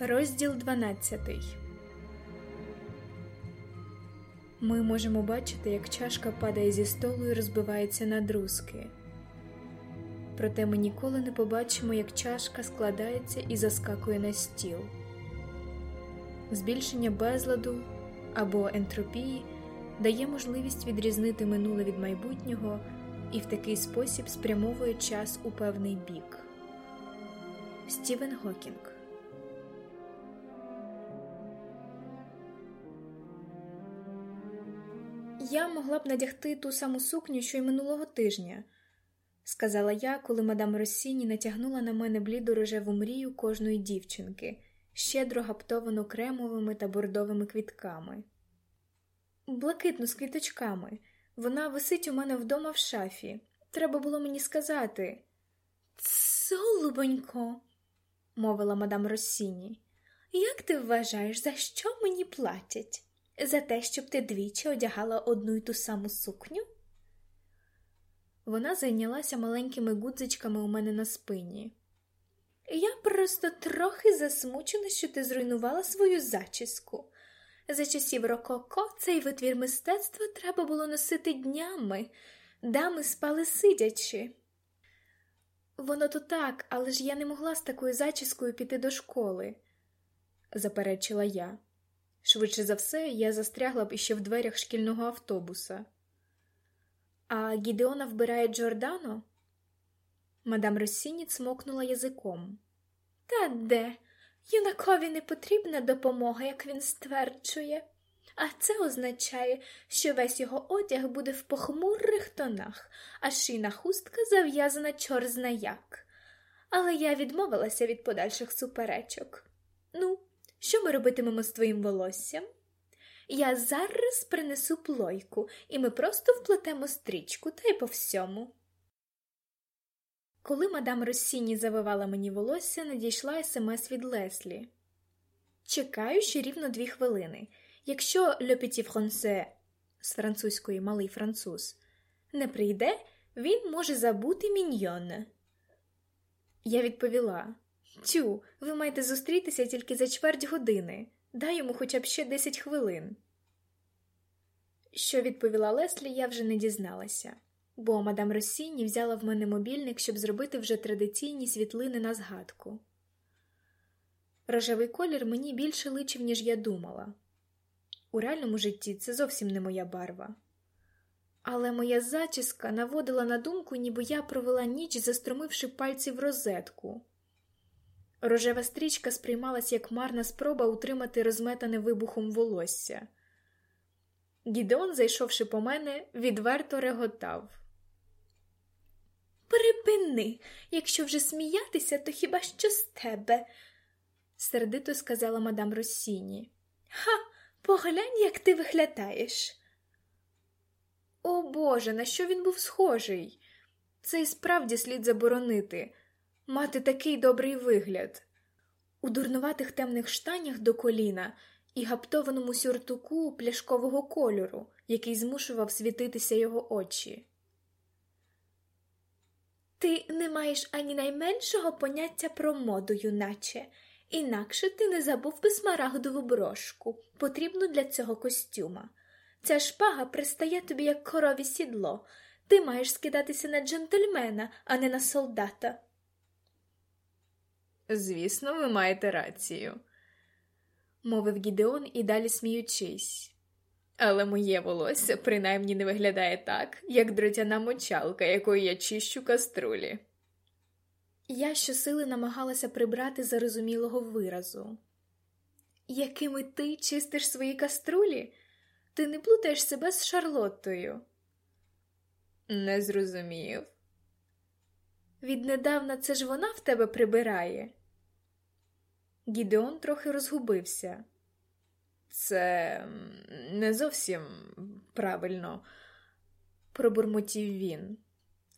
Розділ 12 Ми можемо бачити, як чашка падає зі столу і розбивається на друзки. Проте ми ніколи не побачимо, як чашка складається і заскакує на стіл. Збільшення безладу або ентропії дає можливість відрізнити минуле від майбутнього і в такий спосіб спрямовує час у певний бік. Стівен Гокінг Я могла б надягти ту саму сукню, що й минулого тижня, сказала я, коли мадам Росіні натягнула на мене бліду рожеву мрію кожної дівчинки, щедро гаптовану кремовими та бордовими квітками. Блакитну з квіточками. Вона висить у мене вдома в шафі. Треба було мені сказати. Солубонько, мовила мадам Росіні, як ти вважаєш, за що мені платять? За те, щоб ти двічі одягала одну й ту саму сукню? Вона зайнялася маленькими гудзичками у мене на спині. Я просто трохи засмучена, що ти зруйнувала свою зачіску. За часів Рококо цей витвір мистецтва треба було носити днями, дами спали сидячи. Воно то так, але ж я не могла з такою зачіскою піти до школи, заперечила я. Швидше за все, я застрягла б іще в дверях шкільного автобуса. А Гідеона вбирає Джордано? Мадам Росіні цмокнула язиком. Та де? Юнакові не потрібна допомога, як він стверджує, а це означає, що весь його одяг буде в похмурих тонах, а шийна хустка зав'язана чорзна як. Але я відмовилася від подальших суперечок. Ну, що ми робитимемо з твоїм волоссям? Я зараз принесу плойку, і ми просто вплетемо стрічку та й по всьому. Коли мадам Росіні завивала мені волосся, надійшла смс від Леслі. Чекаю ще рівно дві хвилини. Якщо Le Petit з французької малий француз не прийде, він може забути міньйон. Я відповіла Тю, ви маєте зустрітися тільки за чверть години. Дай йому хоча б ще десять хвилин. Що відповіла Леслі, я вже не дізналася бо мадам Росіні взяла в мене мобільник, щоб зробити вже традиційні світлини на згадку. Рожевий колір мені більше личив, ніж я думала. У реальному житті це зовсім не моя барва. Але моя зачіска наводила на думку, ніби я провела ніч, застромивши пальці в розетку. Рожева стрічка сприймалась як марна спроба утримати розметане вибухом волосся. Гідеон, зайшовши по мене, відверто реготав. Припини, якщо вже сміятися, то хіба що з тебе, сердито сказала мадам Росіні. Ха, поглянь, як ти виглядаєш. О Боже, на що він був схожий? Це і справді слід заборонити, мати такий добрий вигляд. У дурнуватих темних штанях до коліна і гаптованому сюртуку пляшкового кольору, який змушував світитися його очі. Ти не маєш ані найменшого поняття про моду, юначе, інакше ти не забув би смарагдову брошку, потрібну для цього костюма. Ця шпага пристає тобі як корові сідло. Ти маєш скидатися на джентльмена, а не на солдата. Звісно, ви маєте рацію, мовив Гідеон і далі сміючись. Але моє волосся принаймні не виглядає так, як дротяна мочалка, якою я чищу каструлі. Я щосили намагалася прибрати зарозумілого виразу. Якими ти чистиш свої каструлі? Ти не плутаєш себе з Шарлоттою? Не зрозумів. Віднедавна це ж вона в тебе прибирає. Гідеон трохи розгубився. Це не зовсім правильно, пробурмотів він.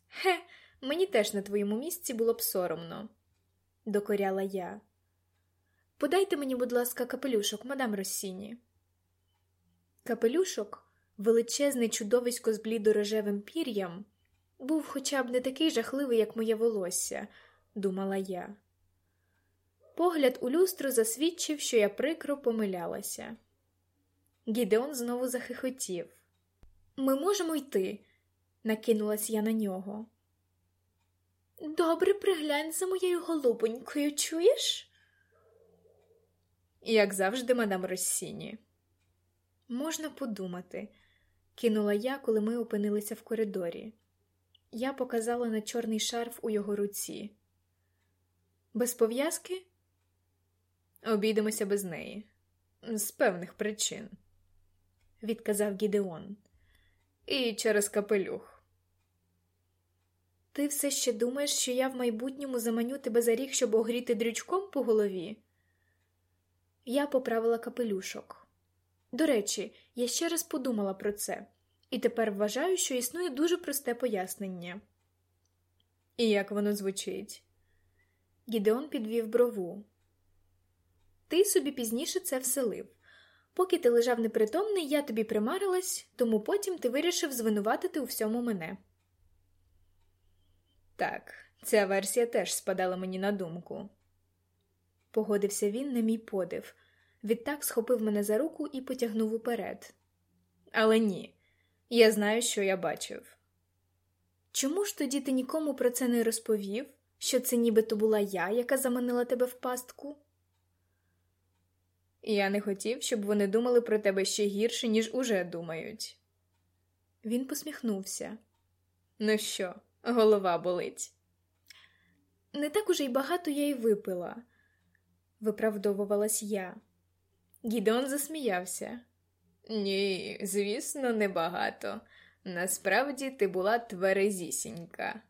Хе, мені теж на твоєму місці було б соромно, докоряла я. Подайте мені, будь ласка, капелюшок, мадам Росіні. Капелюшок, величезне чудовисько з блідорожевим пір'ям, був хоча б не такий жахливий, як моє волосся, думала я. Погляд у люстру засвідчив, що я прикро помилялася. Гідеон знову захихотів. Ми можемо йти, накинулась я на нього. Добре приглянь за моєю голубонькою, чуєш? Як завжди, мадам Россіні. Можна подумати, кинула я, коли ми опинилися в коридорі. Я показала на чорний шарф у його руці. Без пов'язки? Обійдемося без неї, з певних причин, відказав Гідеон. І через капелюх. Ти все ще думаєш, що я в майбутньому заманю тебе за ріг, щоб огріти дрючком по голові? Я поправила капелюшок. До речі, я ще раз подумала про це, і тепер вважаю, що існує дуже просте пояснення. І як воно звучить? Гідеон підвів брову. Ти собі пізніше це вселив. Поки ти лежав непритомний, я тобі примарилась, тому потім ти вирішив звинуватити у всьому мене. Так, ця версія теж спадала мені на думку. Погодився він на мій подив. Відтак схопив мене за руку і потягнув уперед. Але ні, я знаю, що я бачив. Чому ж тоді ти нікому про це не розповів, що це нібито була я, яка заманила тебе в пастку? Я не хотів, щоб вони думали про тебе ще гірше, ніж уже думають. Він посміхнувся. Ну що, голова болить? Не так уже й багато я й випила, виправдовувалась я. Гідон засміявся. Ні, звісно, небагато. Насправді ти була тверезісінька.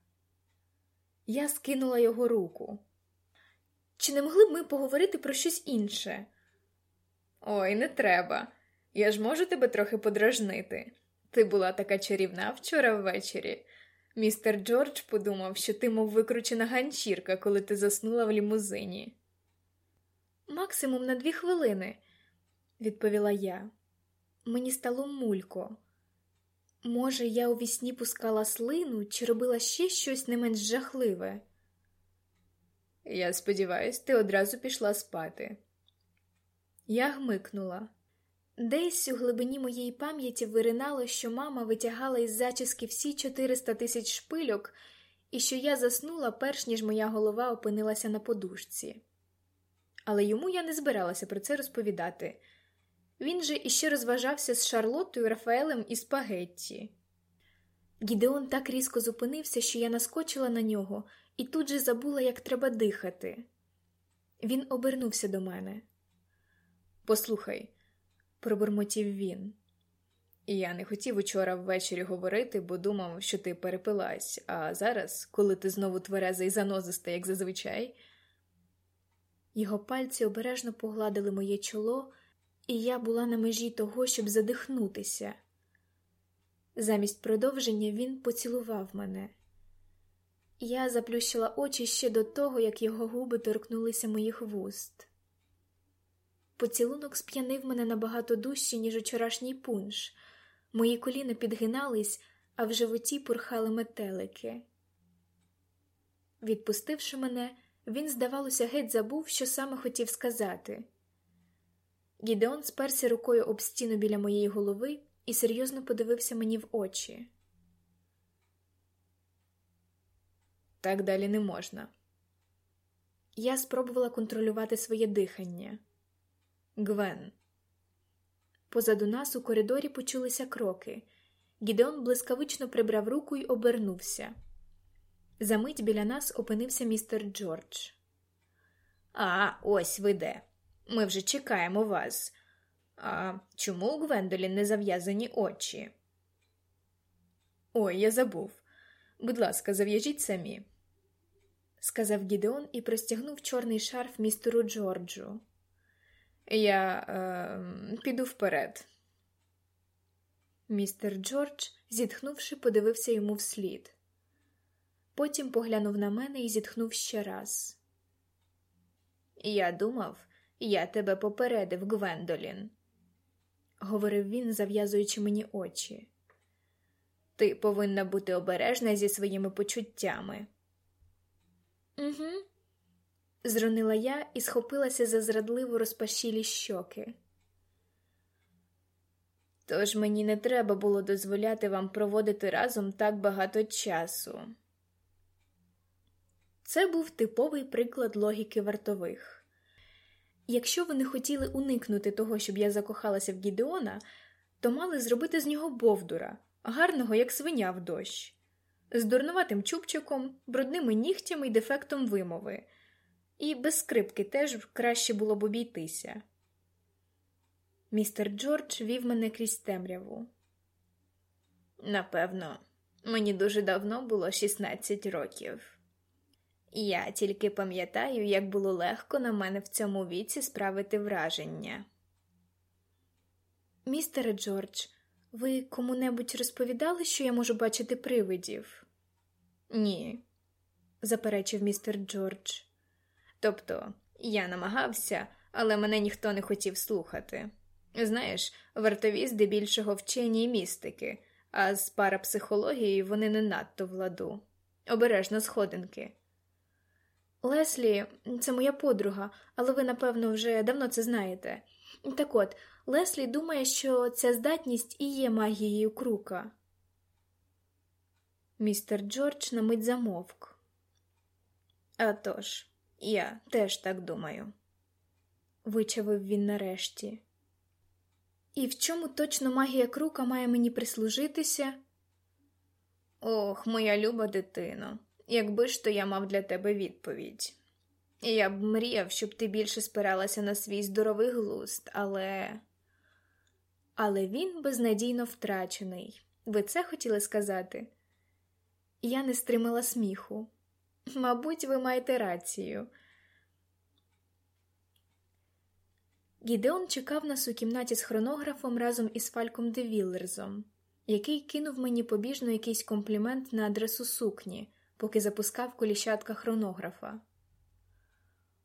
Я скинула його руку. Чи не могли б ми поговорити про щось інше? Ой, не треба. Я ж можу тебе трохи подражнити. Ти була така чарівна вчора ввечері. Містер Джордж подумав, що ти, мов викручена ганчірка, коли ти заснула в лімузині. Максимум на дві хвилини, відповіла я. Мені стало мулько. Може, я у вісні пускала слину чи робила ще щось не менш жахливе. Я сподіваюсь, ти одразу пішла спати. Я гмикнула. Десь у глибині моєї пам'яті виринало, що мама витягала із зачіски всі 400 тисяч шпильок, і що я заснула, перш ніж моя голова опинилася на подушці. Але йому я не збиралася про це розповідати. Він же іще розважався з Шарлоттою, Рафаелем і Спагетті. Гідеон так різко зупинився, що я наскочила на нього і тут же забула, як треба дихати. Він обернувся до мене. Послухай, пробурмотів він. Я не хотів учора ввечері говорити, бо думав, що ти перепилась, а зараз, коли ти знову твереза і занозиста, як зазвичай. Його пальці обережно погладили моє чоло, і я була на межі того, щоб задихнутися. Замість продовження він поцілував мене. Я заплющила очі ще до того, як його губи торкнулися моїх вуст. Поцілунок сп'янив мене набагато дужче, ніж учорашній пунш. Мої коліна підгинались, а в животі пурхали метелики. Відпустивши мене, він, здавалося, геть забув, що саме хотів сказати. Гідеон сперся рукою об стіну біля моєї голови і серйозно подивився мені в очі. Так далі не можна. Я спробувала контролювати своє дихання. Гвен. Позаду нас у коридорі почулися кроки. Гідеон блискавично прибрав руку й обернувся. Замить біля нас опинився містер Джордж. А, ось ви де. Ми вже чекаємо вас. А чому у Гвендолін не зав'язані очі? Ой, я забув. Будь ласка, зав'яжіть самі, сказав Гідеон і простягнув чорний шарф містеру Джорджу. Я е, піду вперед. Містер Джордж, зітхнувши, подивився йому вслід. Потім поглянув на мене і зітхнув ще раз. Я думав, я тебе попередив, Гвендолін, говорив він, зав'язуючи мені очі. Ти повинна бути обережна зі своїми почуттями. Угу, зронила я і схопилася за зрадливо розпашілі щоки. Тож мені не треба було дозволяти вам проводити разом так багато часу. Це був типовий приклад логіки вартових. Якщо вони хотіли уникнути того, щоб я закохалася в Гідеона, то мали зробити з нього бовдура, гарного, як свиня в дощ, з дурнуватим чубчиком, брудними нігтями й дефектом вимови, і без скрипки теж краще було б обійтися. Містер Джордж вів мене крізь темряву. Напевно, мені дуже давно було 16 років. Я тільки пам'ятаю, як було легко на мене в цьому віці справити враження. Містере Джордж, ви кому-небудь розповідали, що я можу бачити привидів? Ні, заперечив містер Джордж. Тобто, я намагався, але мене ніхто не хотів слухати. Знаєш, вартові здебільшого вчені і містики, а з парапсихологією вони не надто в ладу. Обережно сходинки. Леслі, це моя подруга, але ви, напевно, вже давно це знаєте. Так от, Леслі думає, що ця здатність і є магією крука. Містер Джордж на мить замовк. «А тож, я теж так думаю, вичавив він нарешті. І в чому точно магія крука має мені прислужитися? Ох, моя люба дитино, якби ж то я мав для тебе відповідь. Я б мріяв, щоб ти більше спиралася на свій здоровий глузд, але. Але він безнадійно втрачений. Ви це хотіли сказати? Я не стримала сміху. Мабуть, ви маєте рацію. Гідеон чекав нас у кімнаті з хронографом разом із Фальком де Віллерзом, який кинув мені побіжно якийсь комплімент на адресу сукні, поки запускав коліщатка хронографа.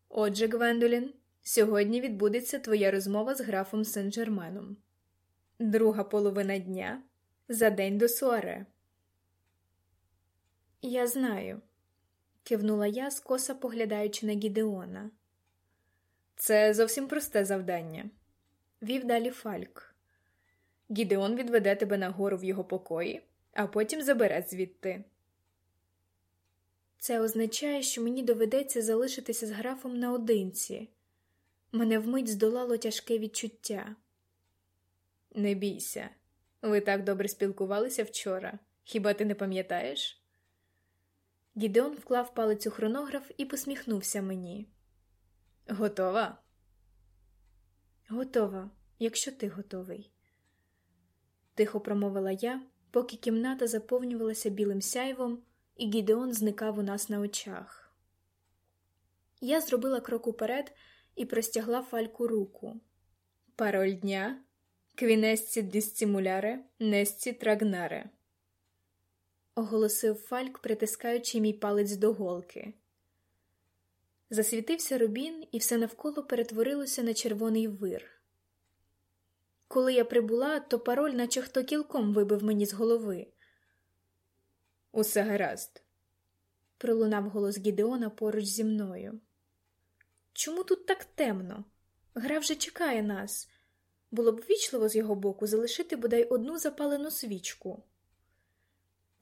Отже, Гвендолін, сьогодні відбудеться твоя розмова з графом Сен-Жерменом. Друга половина дня за день до суаре. Я знаю, кивнула я, скоса поглядаючи на Гідеона. Це зовсім просте завдання, вів далі Фальк. Гідеон відведе тебе нагору в його покої, а потім забере звідти. Це означає, що мені доведеться залишитися з графом наодинці. Мене вмить здолало тяжке відчуття. Не бійся, ви так добре спілкувалися вчора. Хіба ти не пам'ятаєш? Гідеон вклав палець у хронограф і посміхнувся мені. Готова? Готова, якщо ти готовий, тихо промовила я, поки кімната заповнювалася білим сяйвом, і Гідеон зникав у нас на очах. Я зробила крок уперед і простягла фальку руку. Пароль дня квінесці дістімуляре, несці трагнаре, оголосив фальк, притискаючи мій палець до голки. Засвітився рубін, і все навколо перетворилося на червоний вир. Коли я прибула, то пароль, наче хто кілком вибив мені з голови. Усе гаразд, пролунав голос Гідеона поруч зі мною. Чому тут так темно? Гра вже чекає нас. Було б вічливо з його боку залишити бодай одну запалену свічку.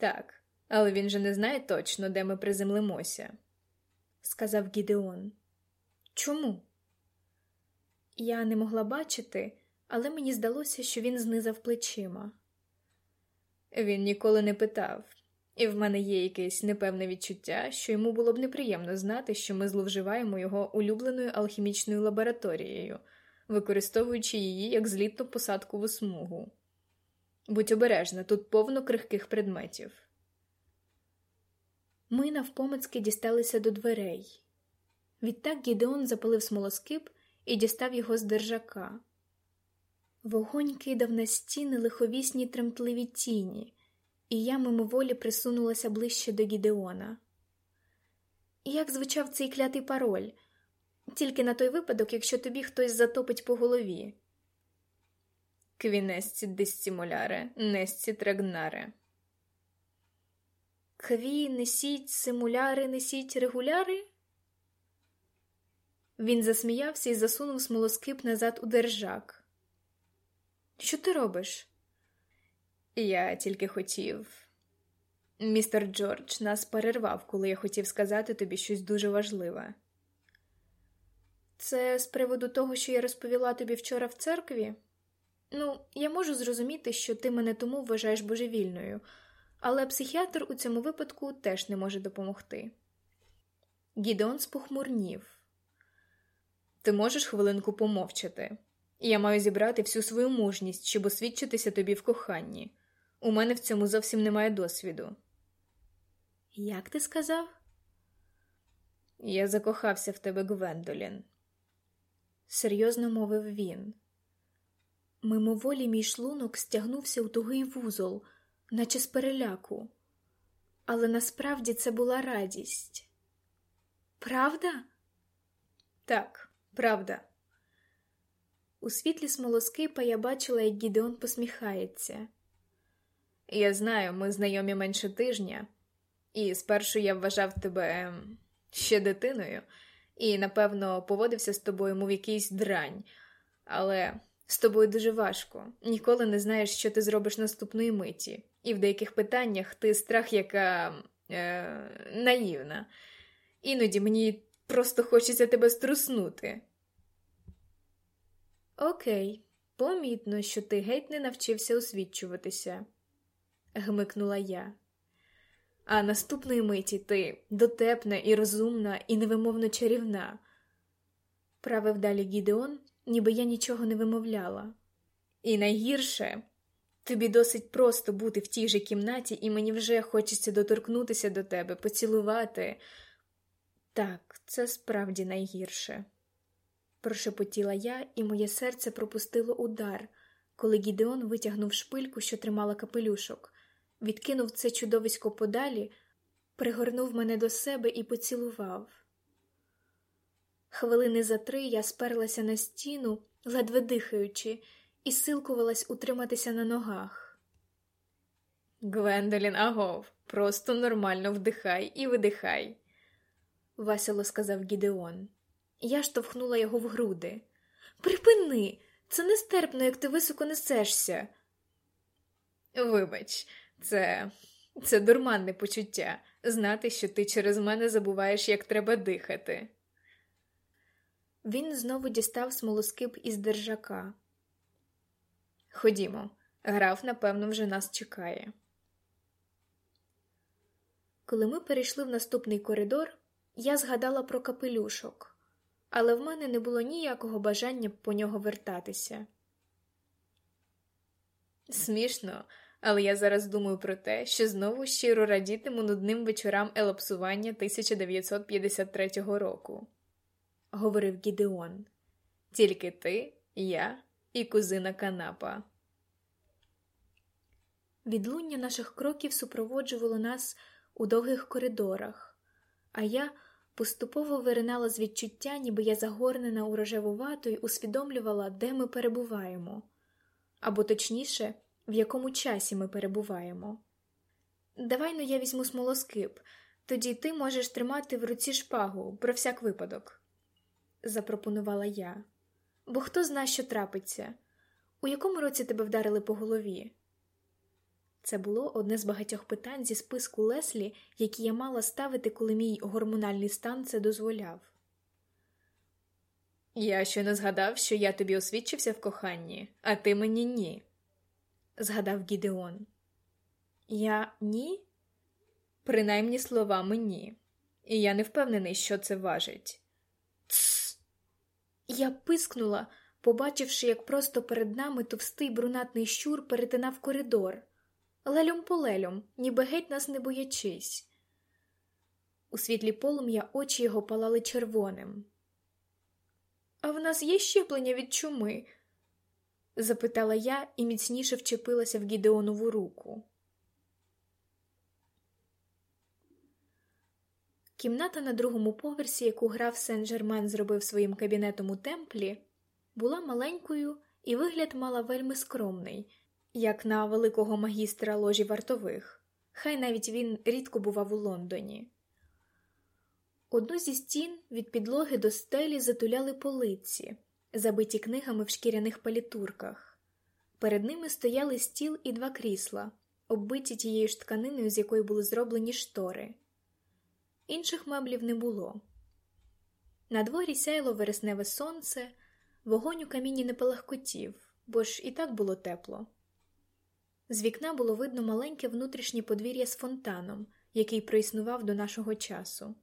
Так, але він же не знає точно, де ми приземлимося сказав Гідеон. Чому? Я не могла бачити, але мені здалося, що він знизав плечима. Він ніколи не питав, і в мене є якесь непевне відчуття, що йому було б неприємно знати, що ми зловживаємо його улюбленою алхімічною лабораторією, використовуючи її як злітну посадкову смугу. Будь обережна, тут повно крихких предметів. Ми навпомацьки дісталися до дверей. Відтак Гідеон запалив смолоскип і дістав його з держака. Вогонь кидав на стіни лиховісні тремтливі тіні, і я мимоволі присунулася ближче до Гідеона. Як звучав цей клятий пароль, тільки на той випадок, якщо тобі хтось затопить по голові. Квінесці дистімуляре, несці трагнаре. Кві, несіть, симуляри, несіть регуляри? Він засміявся і засунув смолоскип назад у держак. Що ти робиш? Я тільки хотів. Містер Джордж нас перервав, коли я хотів сказати тобі щось дуже важливе. Це з приводу того, що я розповіла тобі вчора в церкві? Ну, я можу зрозуміти, що ти мене тому вважаєш божевільною, але психіатр у цьому випадку теж не може допомогти. Гідеон спохмурнів. Ти можеш хвилинку помовчати? Я маю зібрати всю свою мужність, щоб освідчитися тобі в коханні. У мене в цьому зовсім немає досвіду. Як ти сказав? Я закохався в тебе, Гвендолін, серйозно мовив він. Мимоволі мій шлунок стягнувся у тугий вузол, наче з переляку, але насправді це була радість. Правда? Так, правда. У світлі смолоскипа я бачила, як Гідеон посміхається. Я знаю, ми знайомі менше тижня, і спершу я вважав тебе ем, ще дитиною, і, напевно, поводився з тобою, мов якийсь дрань, але з тобою дуже важко. Ніколи не знаєш, що ти зробиш наступної миті, і в деяких питаннях ти страх, яка е, наївна. Іноді мені просто хочеться тебе струснути. Окей, помітно, що ти геть не навчився освічуватися, гмикнула я. А наступної миті ти дотепна і розумна, і невимовно чарівна. Правив далі Гідеон, ніби я нічого не вимовляла. І найгірше тобі досить просто бути в тій же кімнаті, і мені вже хочеться доторкнутися до тебе, поцілувати. Так, це справді найгірше. Прошепотіла я, і моє серце пропустило удар, коли Гідеон витягнув шпильку, що тримала капелюшок, відкинув це чудовисько подалі, пригорнув мене до себе і поцілував. Хвилини за три я сперлася на стіну, ледве дихаючи, і силкувалась утриматися на ногах. Гвендолін, агов, просто нормально вдихай і видихай, весело сказав Гідеон. Я штовхнула його в груди. Припини, це нестерпно, як ти високо несешся. Вибач, це це дурманне почуття знати, що ти через мене забуваєш, як треба дихати. Він знову дістав смолоскип із держака. Ходімо, граф, напевно, вже нас чекає. Коли ми перейшли в наступний коридор, я згадала про капелюшок, але в мене не було ніякого бажання по нього вертатися. Смішно, але я зараз думаю про те, що знову щиро радітиму нудним вечорам елапсування 1953 року говорив Гідеон. Тільки ти, я і кузина канапа. Відлуння наших кроків супроводжувало нас у довгих коридорах, а я поступово виринала з відчуття, ніби я загорнена у рожеву вату й усвідомлювала, де ми перебуваємо, або точніше, в якому часі ми перебуваємо. Давай ну я візьму смолоскип, тоді ти можеш тримати в руці шпагу про всяк випадок запропонувала я. Бо хто зна, що трапиться? У якому році тебе вдарили по голові? Це було одне з багатьох питань зі списку Леслі, які я мала ставити, коли мій гормональний стан це дозволяв. Я ще не згадав, що я тобі освідчився в коханні, а ти мені ні, згадав Гідеон. Я ні? Принаймні словами ні. І я не впевнений, що це важить. Я пискнула, побачивши, як просто перед нами товстий брунатний щур перетинав коридор, лелюм по лелюм, ніби геть нас не боячись. У світлі полум'я очі його палали червоним. А в нас є щеплення від чуми? запитала я і міцніше вчепилася в Гідеонову руку. Кімната на другому поверсі, яку граф Сен-Жермен зробив своїм кабінетом у темплі, була маленькою і вигляд мала вельми скромний, як на великого магістра ложі вартових, хай навіть він рідко бував у Лондоні. Одну зі стін від підлоги до стелі затуляли полиці, забиті книгами в шкіряних палітурках. Перед ними стояли стіл і два крісла, оббиті тією ж тканиною, з якої були зроблені штори. Інших меблів не було. На дворі сяйло вересневе сонце, вогонь у каміні не палахкотів, бо ж і так було тепло. З вікна було видно маленьке внутрішнє подвір'я з фонтаном, який проіснував до нашого часу.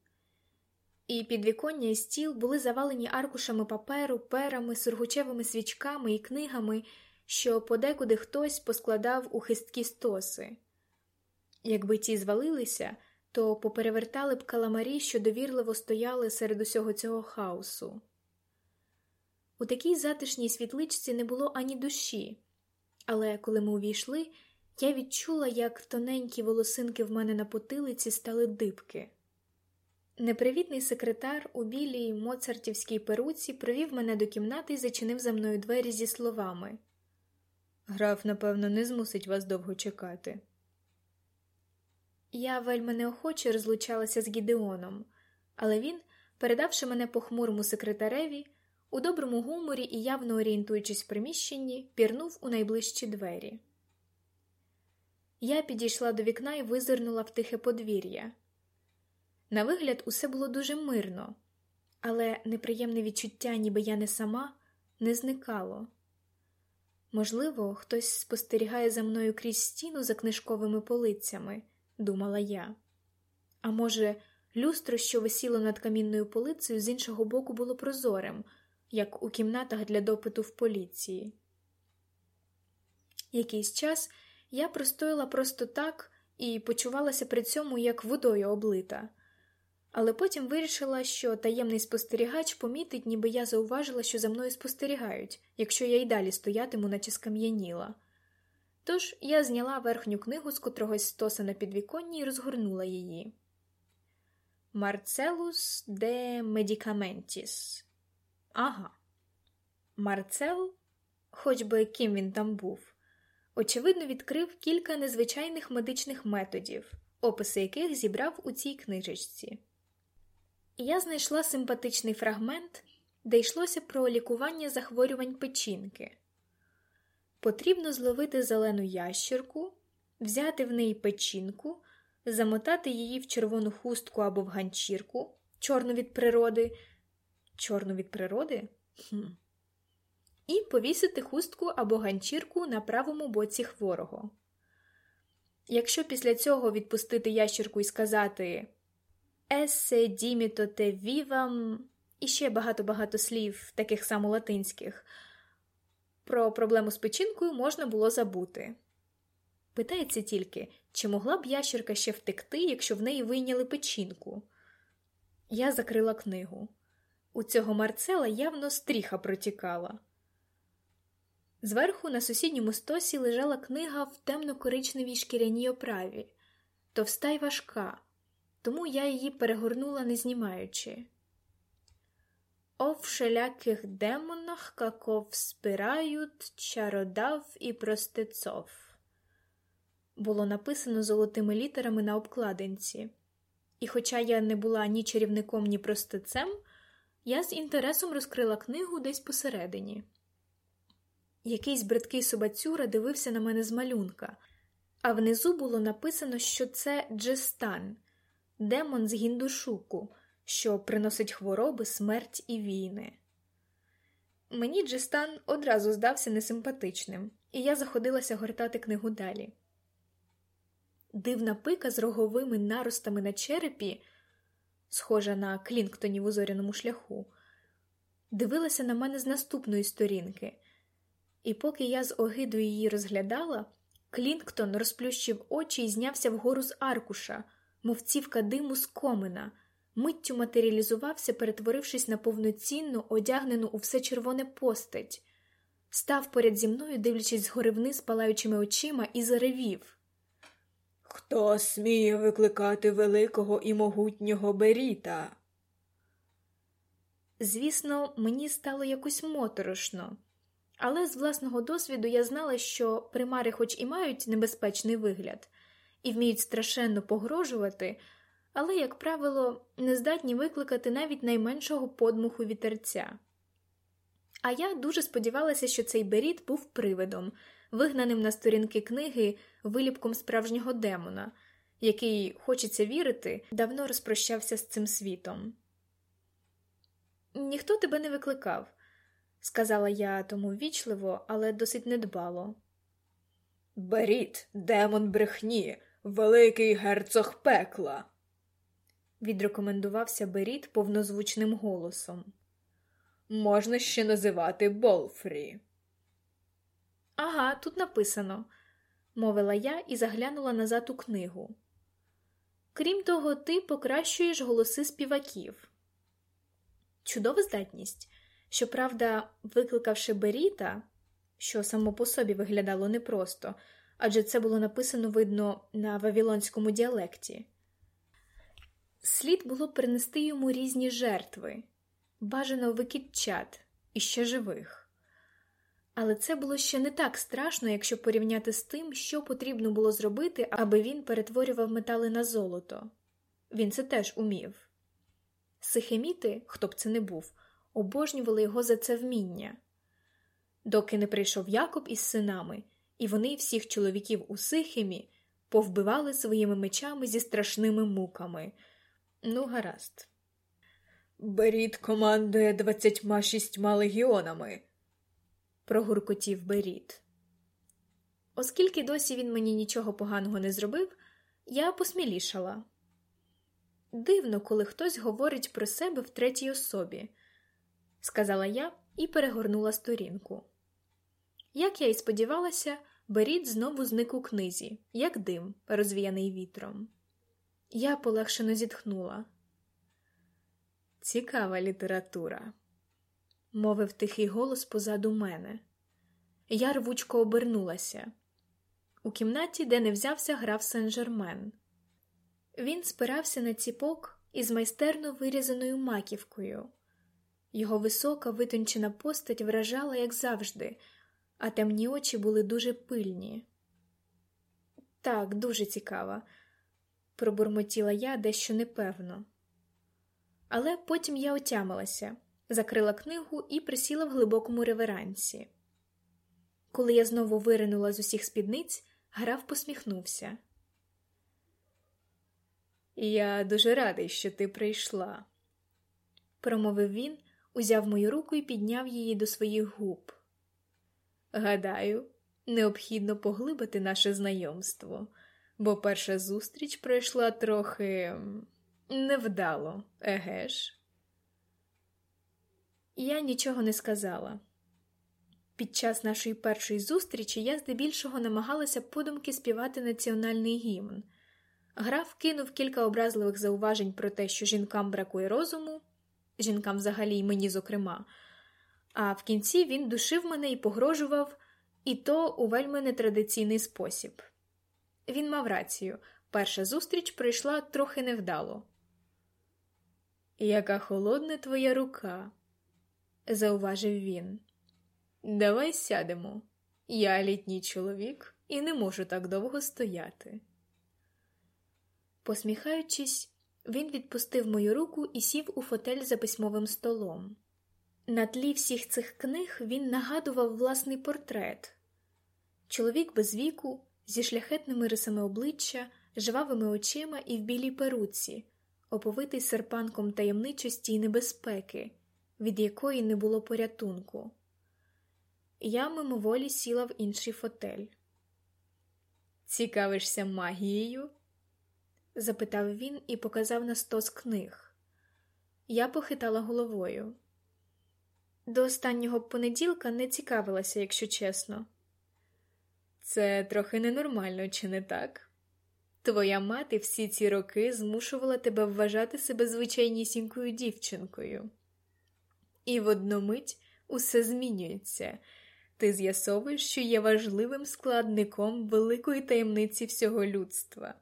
І підвіконня і стіл були завалені аркушами паперу, перами, сургучевими свічками і книгами, що подекуди хтось поскладав у хисткі стоси. Якби ті звалилися, то поперевертали б каламарі, що довірливо стояли серед усього цього хаосу. У такій затишній світличці не було ані душі, але коли ми увійшли, я відчула, як тоненькі волосинки в мене на потилиці стали дибки. Непривітний секретар у білій моцартівській перуці провів мене до кімнати і зачинив за мною двері зі словами Граф, напевно, не змусить вас довго чекати. Я вельми неохоче розлучалася з Гідеоном, але він, передавши мене похмурому секретареві, у доброму гуморі і явно орієнтуючись в приміщенні, пірнув у найближчі двері. Я підійшла до вікна і визирнула в тихе подвір'я. На вигляд, усе було дуже мирно, але неприємне відчуття, ніби я не сама, не зникало. Можливо, хтось спостерігає за мною крізь стіну за книжковими полицями, думала я. А може, люстро, що висіло над камінною полицею, з іншого боку було прозорим, як у кімнатах для допиту в поліції. Якийсь час я простояла просто так і почувалася при цьому як водою облита але потім вирішила, що таємний спостерігач помітить, ніби я зауважила, що за мною спостерігають, якщо я й далі стоятиму, наче скам'яніла. Тож я зняла верхню книгу з котрогось стоса на підвіконні і розгорнула її. Марцелус де Медікаментіс. Ага. Марцел, хоч би ким він там був, очевидно, відкрив кілька незвичайних медичних методів, описи яких зібрав у цій книжечці я знайшла симпатичний фрагмент, де йшлося про лікування захворювань печінки. Потрібно зловити зелену ящерку, взяти в неї печінку, замотати її в червону хустку або в ганчірку, чорну від природи, чорну від природи? Хм. І повісити хустку або ганчірку на правому боці хворого. Якщо після цього відпустити ящерку і сказати есе діміто те вівам і ще багато-багато слів, таких само латинських. Про проблему з печінкою можна було забути. Питається тільки, чи могла б ящерка ще втекти, якщо в неї вийняли печінку? Я закрила книгу. У цього Марцела явно стріха протікала. Зверху на сусідньому стосі лежала книга в темно-коричневій шкіряній оправі, товста й важка, тому я її перегорнула, не знімаючи. О вселяких демонах, каков спирають чародав і простецов. Було написано золотими літерами на обкладинці, і, хоча я не була ні чарівником, ні простецем, я з інтересом розкрила книгу десь посередині. Якийсь бридкий собацюра дивився на мене з малюнка, а внизу було написано, що це Джестан – демон з гіндушуку, що приносить хвороби, смерть і війни. Мені Джестан одразу здався несимпатичним, і я заходилася гортати книгу далі. Дивна пика з роговими наростами на черепі, схожа на Клінктонів у зоряному шляху, дивилася на мене з наступної сторінки, і поки я з огиду її розглядала, Клінктон розплющив очі і знявся вгору з аркуша мов цівка диму з комина, миттю матеріалізувався, перетворившись на повноцінну, одягнену у все червоне постать, став поряд зі мною, дивлячись згори вниз палаючими очима, і заревів. Хто сміє викликати великого і могутнього Беріта? Звісно, мені стало якось моторошно, але з власного досвіду я знала, що примари, хоч і мають небезпечний вигляд, і вміють страшенно погрожувати, але, як правило, не здатні викликати навіть найменшого подмуху вітерця. А я дуже сподівалася, що цей беріт був привидом, вигнаним на сторінки книги виліпком справжнього демона, який, хочеться вірити, давно розпрощався з цим світом. Ніхто тебе не викликав, сказала я тому ввічливо, але досить недбало. Беріт, демон брехні, великий герцог пекла. Відрекомендувався Беріт повнозвучним голосом. Можна ще називати Болфрі. Ага, тут написано, мовила я і заглянула назад у книгу. Крім того, ти покращуєш голоси співаків. Чудова здатність. Щоправда, викликавши Беріта, що само по собі виглядало непросто, адже це було написано, видно, на вавілонському діалекті. Слід було принести йому різні жертви, бажано викидчат і ще живих. Але це було ще не так страшно, якщо порівняти з тим, що потрібно було зробити, аби він перетворював метали на золото. Він це теж умів. Сихеміти, хто б це не був, обожнювали його за це вміння. Доки не прийшов Якоб із синами, і вони всіх чоловіків у Сихемі повбивали своїми мечами зі страшними муками. Ну, гаразд. Беріт командує двадцятьма шістьма легіонами, прогуркотів Беріт. Оскільки досі він мені нічого поганого не зробив, я посмілішала. Дивно, коли хтось говорить про себе в третій особі, сказала я і перегорнула сторінку. Як я і сподівалася, Беріт знову зник у книзі, як дим, розвіяний вітром. Я полегшено зітхнула. Цікава література, мовив тихий голос позаду мене. Я рвучко обернулася. У кімнаті, де не взявся, грав Сен-Жермен. Він спирався на ціпок із майстерно вирізаною маківкою. Його висока витончена постать вражала, як завжди, а темні очі були дуже пильні. Так, дуже цікава, пробурмотіла я дещо непевно. Але потім я отямилася, закрила книгу і присіла в глибокому реверансі. Коли я знову виринула з усіх спідниць, граф посміхнувся. Я дуже радий, що ти прийшла, промовив він, узяв мою руку і підняв її до своїх губ. Гадаю, необхідно поглибити наше знайомство, бо перша зустріч пройшла трохи невдало, еге ж? Я нічого не сказала. Під час нашої першої зустрічі я здебільшого намагалася подумки співати національний гімн. Граф кинув кілька образливих зауважень про те, що жінкам бракує розуму, жінкам взагалі й мені, зокрема, а в кінці він душив мене і погрожував, і то у вельми нетрадиційний спосіб. Він мав рацію перша зустріч пройшла трохи невдало. Яка холодна твоя рука, зауважив він. Давай сядемо. Я літній чоловік і не можу так довго стояти. Посміхаючись, він відпустив мою руку і сів у фотель за письмовим столом. На тлі всіх цих книг він нагадував власний портрет чоловік без віку, зі шляхетними рисами обличчя, жвавими очима і в білій перуці, оповитий серпанком таємничості й небезпеки, від якої не було порятунку. Я мимоволі сіла в інший фотель. Цікавишся магією? запитав він і показав на стос книг. Я похитала головою. До останнього понеділка не цікавилася, якщо чесно. Це трохи ненормально, чи не так? Твоя мати всі ці роки змушувала тебе вважати себе звичайнісінькою дівчинкою. І в одну мить усе змінюється. Ти з'ясовуєш, що є важливим складником великої таємниці всього людства.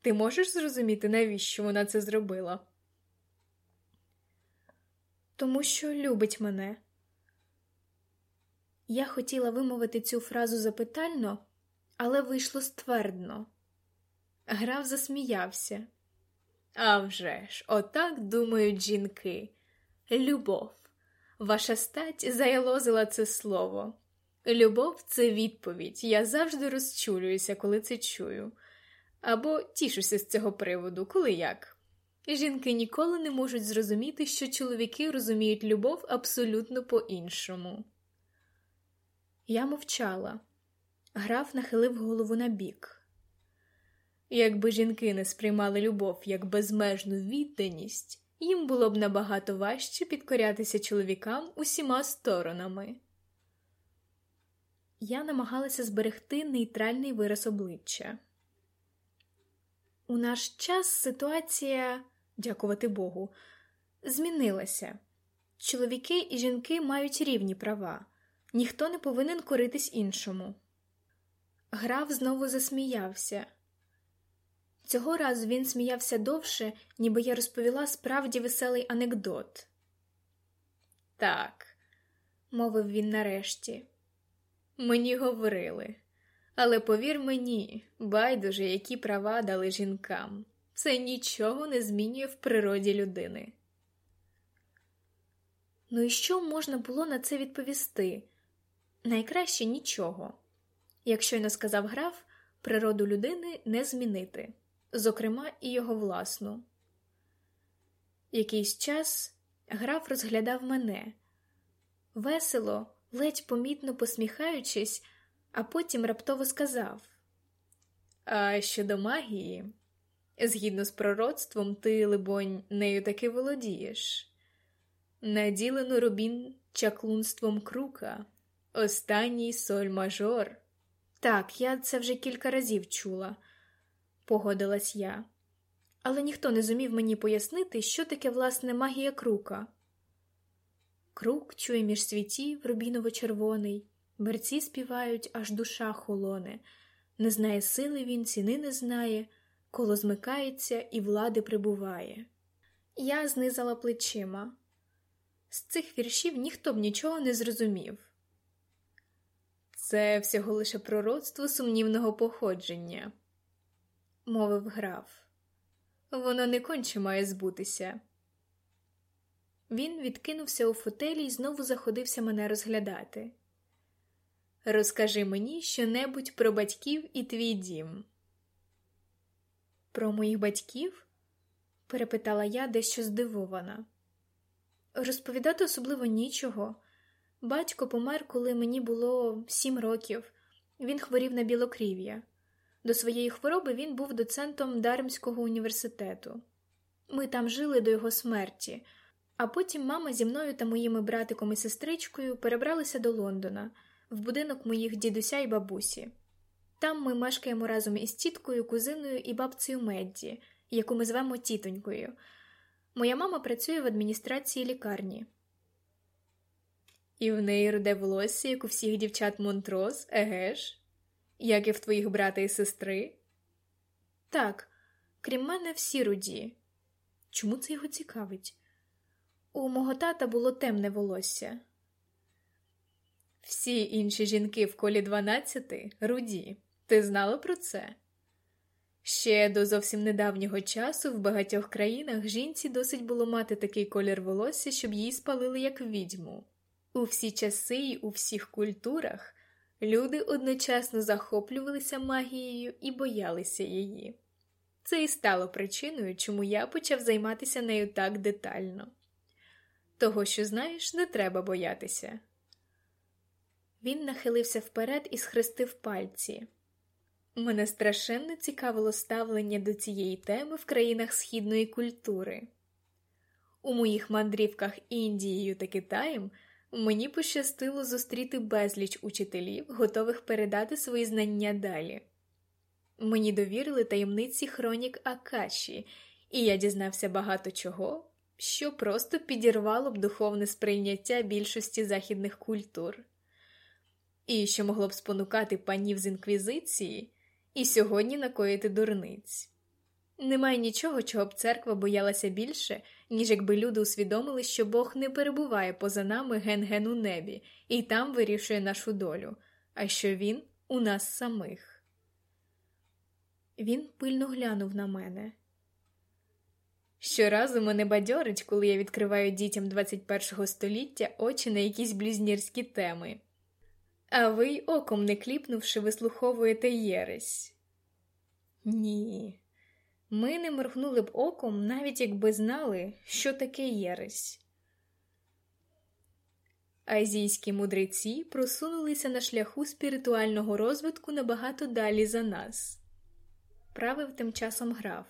Ти можеш зрозуміти, навіщо вона це зробила? Тому що любить мене. Я хотіла вимовити цю фразу запитально, але вийшло ствердно. Граф засміявся. А вже ж, отак думають жінки. Любов. Ваша стать заялозила це слово. Любов це відповідь. Я завжди розчулююся, коли це чую. Або тішуся з цього приводу, коли як. Жінки ніколи не можуть зрозуміти, що чоловіки розуміють любов абсолютно по-іншому. Я мовчала. Граф нахилив голову на бік. Якби жінки не сприймали любов як безмежну відданість, їм було б набагато важче підкорятися чоловікам усіма сторонами. Я намагалася зберегти нейтральний вираз обличчя. У наш час ситуація, дякувати Богу, змінилася. Чоловіки і жінки мають рівні права, ніхто не повинен коритись іншому. Граф знову засміявся. Цього разу він сміявся довше, ніби я розповіла справді веселий анекдот. Так, мовив він нарешті, мені говорили. Але повір мені, байдуже, які права дали жінкам, це нічого не змінює в природі людини. Ну і що можна було на це відповісти? Найкраще нічого. Як щойно сказав граф, природу людини не змінити, зокрема, і його власну. Якийсь час граф розглядав мене весело, ледь помітно посміхаючись а потім раптово сказав: А щодо магії, згідно з пророцтвом, ти, либонь, нею таки володієш, наділену рубін чаклунством крука, останній соль мажор. Так, я це вже кілька разів чула, погодилась я, але ніхто не зумів мені пояснити, що таке власне магія крука. Крук чує між світів рубіново-червоний. Мерці співають, аж душа холоне, не знає сили він, ціни не знає, коло змикається і влади прибуває. Я знизала плечима. З цих віршів ніхто б нічого не зрозумів. Це всього лише пророцтво сумнівного походження, мовив граф. Воно не конче має збутися. Він відкинувся у фотелі і знову заходився мене розглядати. Розкажи мені щонебудь про батьків і твій дім. Про моїх батьків? перепитала я дещо здивована. Розповідати особливо нічого. Батько помер, коли мені було сім років. Він хворів на білокрів'я. До своєї хвороби він був доцентом Дармського університету. Ми там жили до його смерті, а потім мама зі мною та моїми братиком і сестричкою перебралися до Лондона в будинок моїх дідуся і бабусі. Там ми мешкаємо разом із тіткою, кузиною і бабцею Медді, яку ми звемо тітонькою. Моя мама працює в адміністрації лікарні. І в неї руде волосся, як у всіх дівчат Монтроз, еге ж? Як і в твоїх брата і сестри? Так, крім мене, всі руді. Чому це його цікавить? У мого тата було темне волосся. Всі інші жінки в колі 12 руді. Ти знала про це? Ще до зовсім недавнього часу в багатьох країнах жінці досить було мати такий колір волосся, щоб її спалили як відьму. У всі часи і у всіх культурах люди одночасно захоплювалися магією і боялися її. Це і стало причиною, чому я почав займатися нею так детально. Того, що знаєш, не треба боятися. Він нахилився вперед і схрестив пальці. Мене страшенно цікавило ставлення до цієї теми в країнах східної культури. У моїх мандрівках Індією та Китаєм мені пощастило зустріти безліч учителів, готових передати свої знання далі. Мені довірили таємниці хронік Акаші, і я дізнався багато чого, що просто підірвало б духовне сприйняття більшості західних культур і що могло б спонукати панів з інквізиції і сьогодні накоїти дурниць. Немає нічого, чого б церква боялася більше, ніж якби люди усвідомили, що Бог не перебуває поза нами ген-ген у небі і там вирішує нашу долю, а що він у нас самих. Він пильно глянув на мене. Щоразу мене бадьорить, коли я відкриваю дітям 21 століття очі на якісь блюзнірські теми. А ви, оком не кліпнувши, вислуховуєте єресь. Ні, ми не моргнули б оком, навіть якби знали, що таке єресь. Азійські мудреці просунулися на шляху спіритуального розвитку набагато далі за нас. Правив тим часом граф.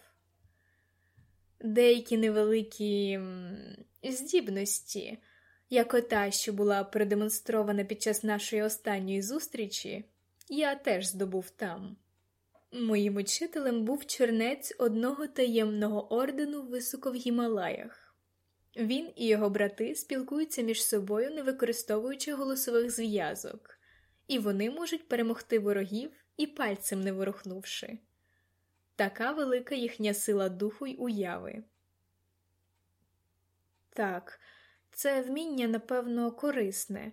Деякі невеликі здібності, як ота, що була продемонстрована під час нашої останньої зустрічі, я теж здобув там. Моїм учителем був чернець одного таємного ордену високо в Гімалаях. Він і його брати спілкуються між собою, не використовуючи голосових зв'язок, і вони можуть перемогти ворогів і пальцем не ворухнувши. Така велика їхня сила духу й уяви. Так, це вміння, напевно, корисне,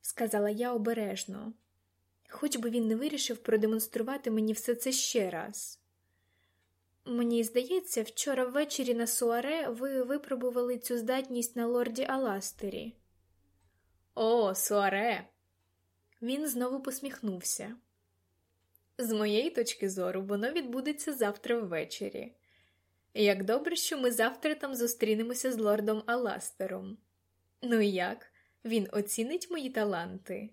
сказала я обережно, хоч би він не вирішив продемонструвати мені все це ще раз. Мені здається, вчора ввечері на Суаре ви випробували цю здатність на лорді Аластері. О, Суаре! Він знову посміхнувся. З моєї точки зору, воно відбудеться завтра ввечері. Як добре, що ми завтра там зустрінемося з лордом Аластером. Ну і як? Він оцінить мої таланти?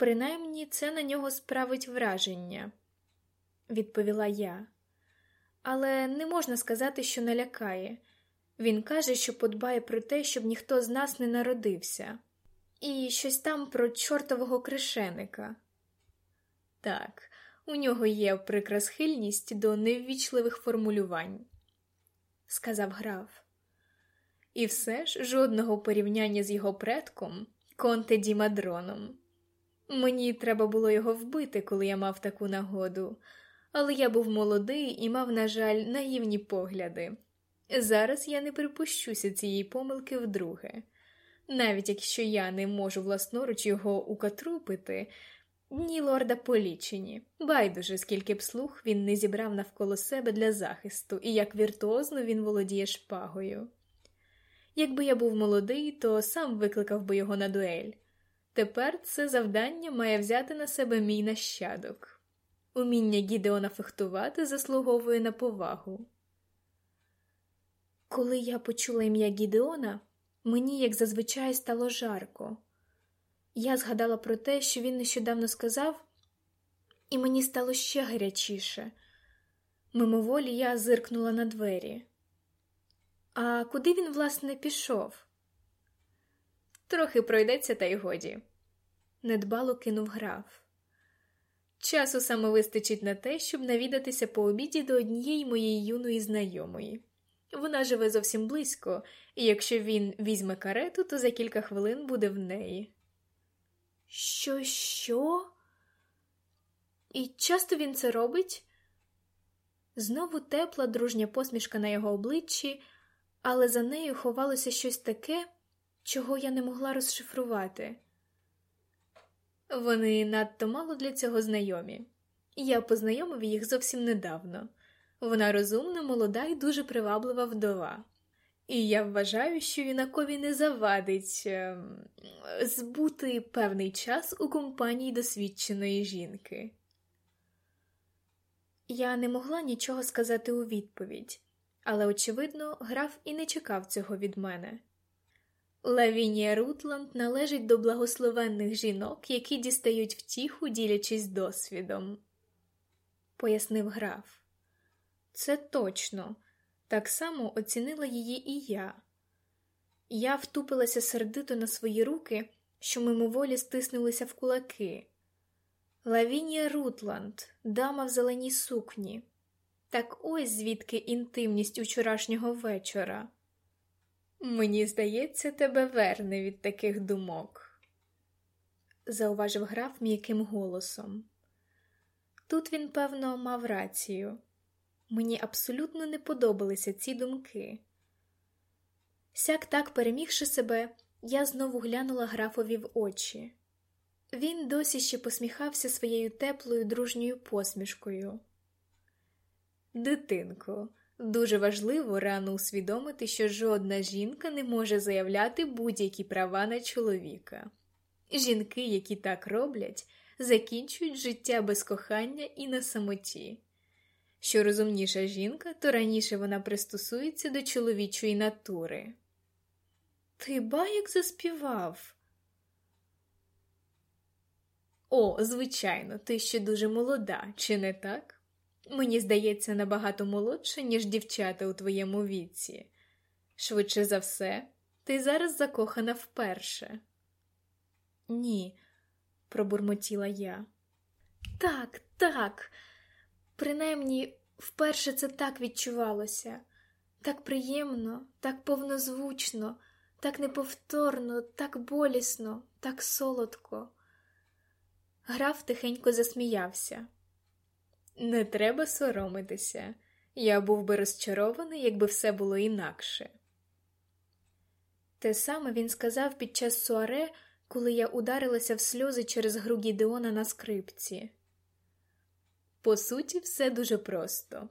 Принаймні це на нього справить враження, відповіла я. Але не можна сказати, що налякає. Він каже, що подбає про те, щоб ніхто з нас не народився, і щось там про чортового кришеника. Так, у нього є прикра схильність до неввічливих формулювань, сказав граф. І все ж жодного порівняння з його предком, Конте Дімадроном. Мені треба було його вбити, коли я мав таку нагоду, але я був молодий і мав, на жаль, наївні погляди. Зараз я не припущуся цієї помилки вдруге. Навіть якщо я не можу власноруч його укатрупити, ні лорда полічені, байдуже, скільки б слух він не зібрав навколо себе для захисту і як віртуозно він володіє шпагою. Якби я був молодий, то сам викликав би його на дуель. Тепер це завдання має взяти на себе мій нащадок. Уміння Гідеона фехтувати заслуговує на повагу. Коли я почула ім'я Гідеона, мені, як зазвичай, стало жарко. Я згадала про те, що він нещодавно сказав, і мені стало ще гарячіше. Мимоволі я зиркнула на двері. А куди він, власне, пішов? Трохи пройдеться, та й годі, недбало кинув граф. Часу саме вистачить на те, щоб навідатися по обіді до однієї моєї юної знайомої. Вона живе зовсім близько, і якщо він візьме карету, то за кілька хвилин буде в неї. Що, що? І часто він це робить? Знову тепла, дружня посмішка на його обличчі, але за нею ховалося щось таке, чого я не могла розшифрувати. Вони надто мало для цього знайомі. Я познайомив їх зовсім недавно. Вона розумна, молода і дуже приваблива вдова. І я вважаю, що юнакові не завадить е, збути певний час у компанії досвідченої жінки. Я не могла нічого сказати у відповідь, але, очевидно, граф і не чекав цього від мене. Лавінія Рутланд належить до благословенних жінок, які дістають втіху, ділячись досвідом, пояснив граф. Це точно. Так само оцінила її і я. Я втупилася сердито на свої руки, що мимоволі стиснулися в кулаки. Лавінія Рутланд, дама в зеленій сукні. Так ось звідки інтимність учорашнього вечора. Мені здається, тебе верне від таких думок, зауважив граф м'яким голосом. Тут він, певно, мав рацію. Мені абсолютно не подобалися ці думки. Сяк так перемігши себе, я знову глянула графові в очі. Він досі ще посміхався своєю теплою дружньою посмішкою. Дитинко, Дуже важливо рано усвідомити, що жодна жінка не може заявляти будь-які права на чоловіка. Жінки, які так роблять, закінчують життя без кохання і на самоті. Що розумніша жінка, то раніше вона пристосується до чоловічої натури. Ти ба як заспівав? О, звичайно, ти ще дуже молода, чи не так? Мені здається, набагато молодша, ніж дівчата у твоєму віці. Швидше за все, ти зараз закохана вперше. Ні, пробурмотіла я. Так, так. Принаймні, вперше це так відчувалося, так приємно, так повнозвучно, так неповторно, так болісно, так солодко. Граф тихенько засміявся. Не треба соромитися. Я був би розчарований, якби все було інакше. Те саме він сказав під час суаре, коли я ударилася в сльози через гру Гідеона на скрипці. По суті, все дуже просто.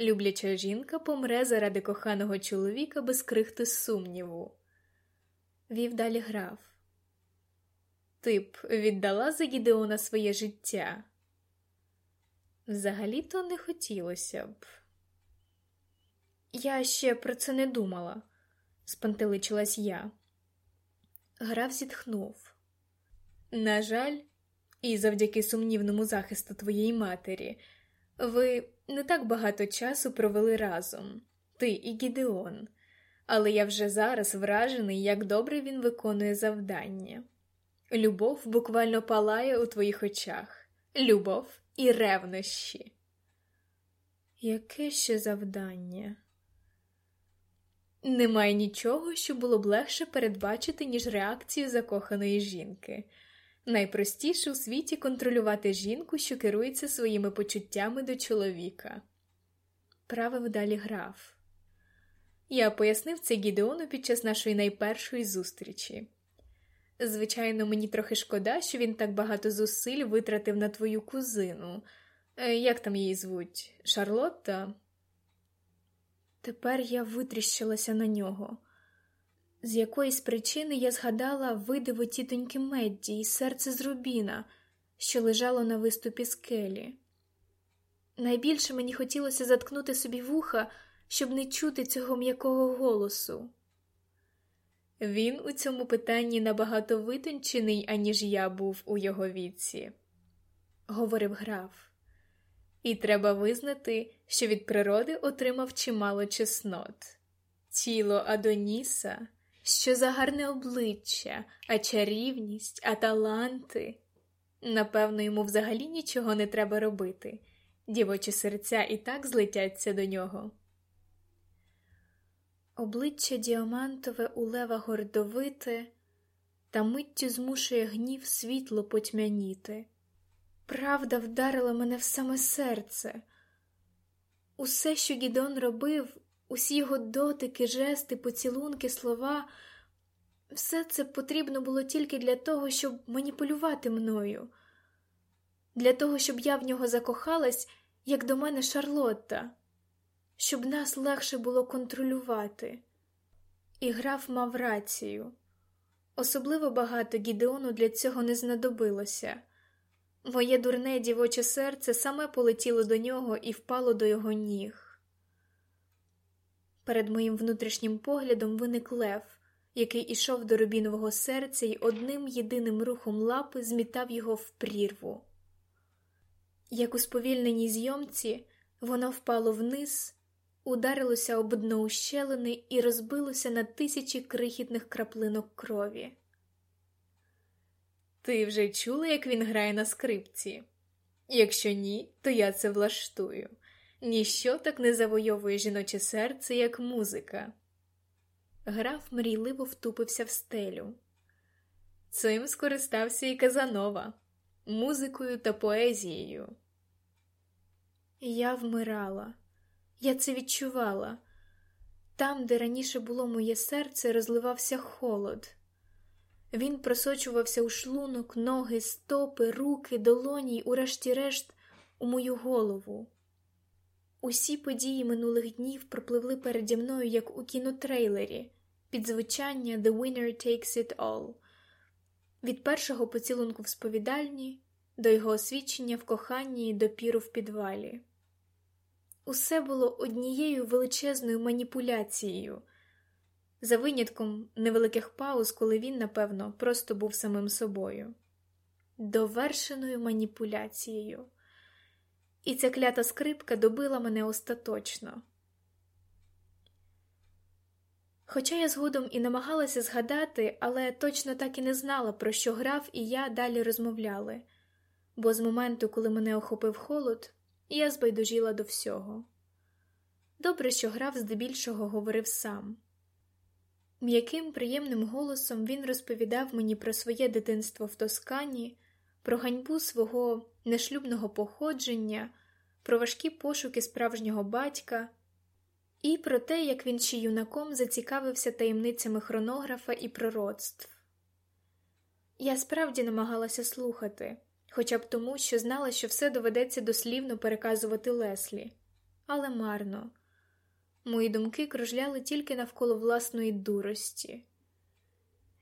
Любляча жінка помре заради коханого чоловіка без крихти сумніву. Вів далі граф. Ти б віддала за Гідеона своє життя. Взагалі-то не хотілося б. Я ще про це не думала, спантеличилась я. Граф зітхнув. На жаль, і завдяки сумнівному захисту твоєї матері, ви не так багато часу провели разом, ти і Гідеон, але я вже зараз вражений, як добре він виконує завдання. Любов буквально палає у твоїх очах, любов і ревнощі. Яке ще завдання? Немає нічого, що було б легше передбачити, ніж реакцію закоханої жінки. Найпростіше у світі контролювати жінку, що керується своїми почуттями до чоловіка. Правив далі граф. Я пояснив це Гідеону під час нашої найпершої зустрічі. Звичайно, мені трохи шкода, що він так багато зусиль витратив на твою кузину. Е, як там її звуть? Шарлотта? Тепер я витріщилася на нього. З якоїсь причини я згадала видиво тітоньки Медді і серце з Рубіна, що лежало на виступі скелі. Найбільше мені хотілося заткнути собі вуха, щоб не чути цього м'якого голосу. Він у цьому питанні набагато витончений, аніж я був у його віці, говорив граф. І треба визнати, що від природи отримав чимало чеснот. Тіло Адоніса, що за гарне обличчя, а чарівність, а таланти. Напевно, йому взагалі нічого не треба робити, дівочі серця і так злетяться до нього. Обличчя діамантове у лева гордовите, та миттю змушує гнів світло потьмяніти. Правда вдарила мене в саме серце. Усе, що Гідон робив, усі його дотики, жести, поцілунки, слова, все це потрібно було тільки для того, щоб маніпулювати мною, для того, щоб я в нього закохалась, як до мене Шарлотта, щоб нас легше було контролювати. І граф мав рацію. Особливо багато Гідеону для цього не знадобилося. Моє дурне дівоче серце саме полетіло до нього і впало до його ніг. Перед моїм внутрішнім поглядом виник лев, який ішов до рубінового серця і одним єдиним рухом лапи змітав його в прірву. Як у сповільненій зйомці, воно впало вниз, ударилося об дно ущелини і розбилося на тисячі крихітних краплинок крові. Ти вже чула, як він грає на скрипці? Якщо ні, то я це влаштую. Ніщо так не завойовує жіноче серце, як музика. Граф мрійливо втупився в стелю. Цим скористався і Казанова, музикою та поезією. Я вмирала, я це відчувала. Там, де раніше було моє серце, розливався холод. Він просочувався у шлунок, ноги, стопи, руки, долоні й, урешті-решт, у мою голову. Усі події минулих днів пропливли переді мною, як у кінотрейлері, під звучання The Winner Takes It All. Від першого поцілунку в сповідальні до його освідчення в коханні і допіру в підвалі. Усе було однією величезною маніпуляцією, за винятком невеликих пауз, коли він, напевно, просто був самим собою, довершеною маніпуляцією. І ця клята скрипка добила мене остаточно. Хоча я згодом і намагалася згадати, але точно так і не знала, про що граф і я далі розмовляли, бо з моменту, коли мене охопив холод, я збайдужіла до всього. Добре, що граф здебільшого говорив сам. М'яким приємним голосом він розповідав мені про своє дитинство в Тоскані, про ганьбу свого нешлюбного походження, про важкі пошуки справжнього батька і про те, як він ще юнаком зацікавився таємницями хронографа і пророцтв. Я справді намагалася слухати, хоча б тому, що знала, що все доведеться дослівно переказувати Леслі, але марно. Мої думки кружляли тільки навколо власної дурості.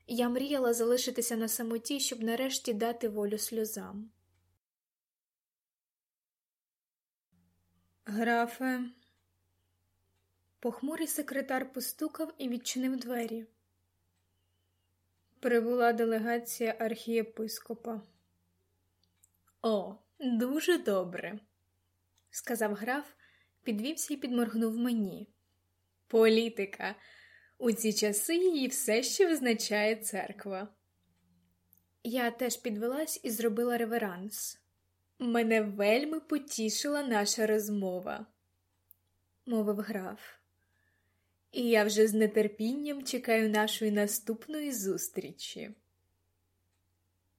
Я мріяла залишитися на самоті, щоб нарешті дати волю сльозам. Графе, похмурий секретар постукав і відчинив двері. Прибула делегація архієпископа. О, дуже добре, сказав граф, підвівся і підморгнув мені. Політика. У ці часи її все ще визначає церква. Я теж підвелась і зробила реверанс. Мене вельми потішила наша розмова, мовив граф. І я вже з нетерпінням чекаю нашої наступної зустрічі.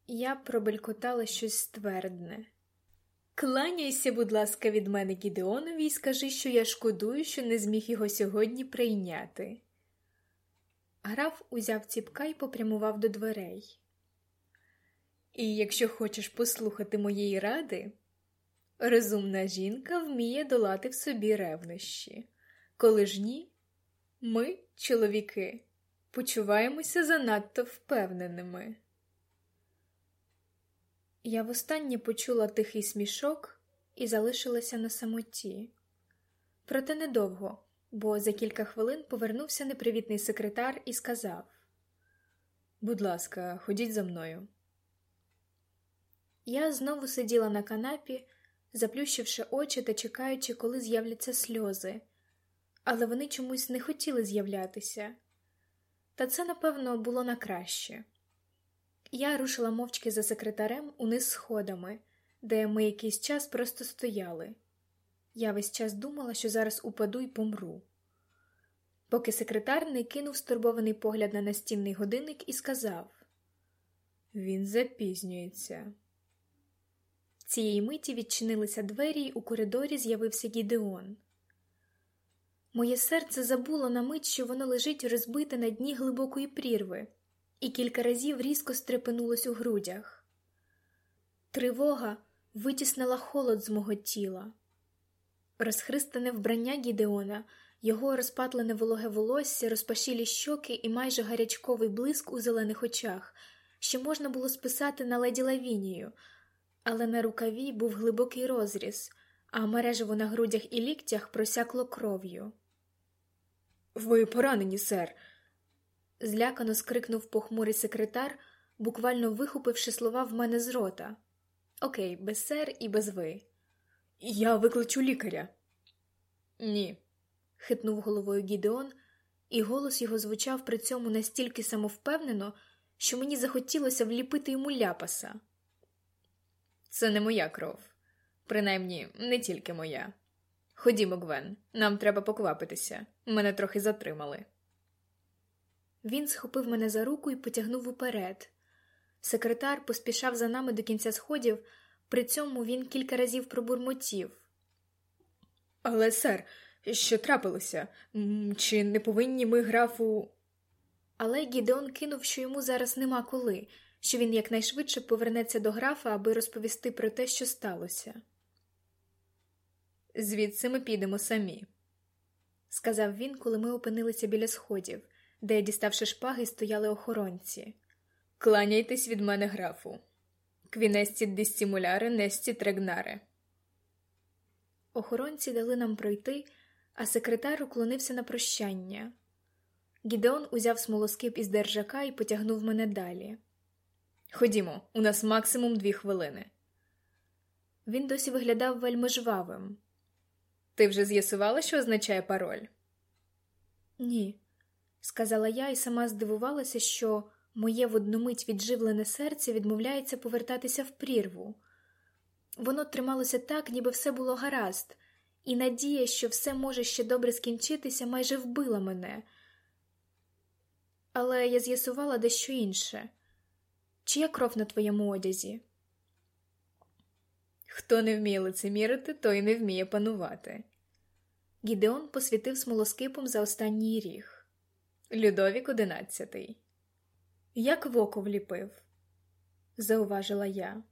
Я пробелькотала щось ствердне. Кланяйся, будь ласка, від мене Гідеонові і скажи, що я шкодую, що не зміг його сьогодні прийняти. Граф узяв ціпка і попрямував до дверей. І якщо хочеш послухати моєї ради, розумна жінка вміє долати в собі ревнощі. Коли ж ні, ми, чоловіки, почуваємося занадто впевненими. Я востаннє почула тихий смішок і залишилася на самоті. Проте недовго, бо за кілька хвилин повернувся непривітний секретар і сказав: Будь ласка, ходіть за мною. Я знову сиділа на канапі, заплющивши очі та чекаючи, коли з'являться сльози, але вони чомусь не хотіли з'являтися. Та це, напевно, було на краще. Я рушила мовчки за секретарем униз сходами, де ми якийсь час просто стояли. Я весь час думала, що зараз упаду і помру. Поки секретар не кинув стурбований погляд на настінний годинник і сказав Він запізнюється. Цієї миті відчинилися двері, і у коридорі з'явився Гідеон. Моє серце забуло на мить, що воно лежить розбите на дні глибокої прірви і кілька разів різко стрепенулось у грудях. Тривога витіснила холод з мого тіла. Розхристане вбрання Гідеона, його розпатлене вологе волосся, розпашілі щоки і майже гарячковий блиск у зелених очах, що можна було списати на леді Лавінію, але на рукаві був глибокий розріз, а мережево на грудях і ліктях просякло кров'ю. Ви поранені, сер злякано скрикнув похмурий секретар, буквально вихопивши слова в мене з рота. Окей, без сер і без ви. Я викличу лікаря. Ні, хитнув головою Гідеон, і голос його звучав при цьому настільки самовпевнено, що мені захотілося вліпити йому ляпаса. Це не моя кров, принаймні не тільки моя. Ходімо, Гвен, нам треба поквапитися. Мене трохи затримали. Він схопив мене за руку і потягнув уперед. Секретар поспішав за нами до кінця сходів, при цьому він кілька разів пробурмотів. Але, сер, що трапилося? Чи не повинні ми графу. Але Гідеон кинув, що йому зараз нема коли, що він якнайшвидше повернеться до графа, аби розповісти про те, що сталося. Звідси ми підемо самі, сказав він, коли ми опинилися біля сходів, де, діставши шпаги, стояли охоронці. Кланяйтесь від мене графу. Квінесті дистімуляри, несті трегнаре. Охоронці дали нам пройти, а секретар уклонився на прощання. Гідеон узяв смолоскип із держака і потягнув мене далі. Ходімо, у нас максимум дві хвилини. Він досі виглядав вельми жвавим. Ти вже з'ясувала, що означає пароль? Ні, сказала я і сама здивувалася, що моє в одну мить відживлене серце відмовляється повертатися в прірву. Воно трималося так, ніби все було гаразд, і надія, що все може ще добре скінчитися, майже вбила мене. Але я з'ясувала дещо інше чия кров на твоєму одязі? Хто не вміє лицемірити, той не вміє панувати. Гідеон посвітив смолоскипом за останній ріг. Людовік одинадцятий. Як в око вліпив, зауважила я.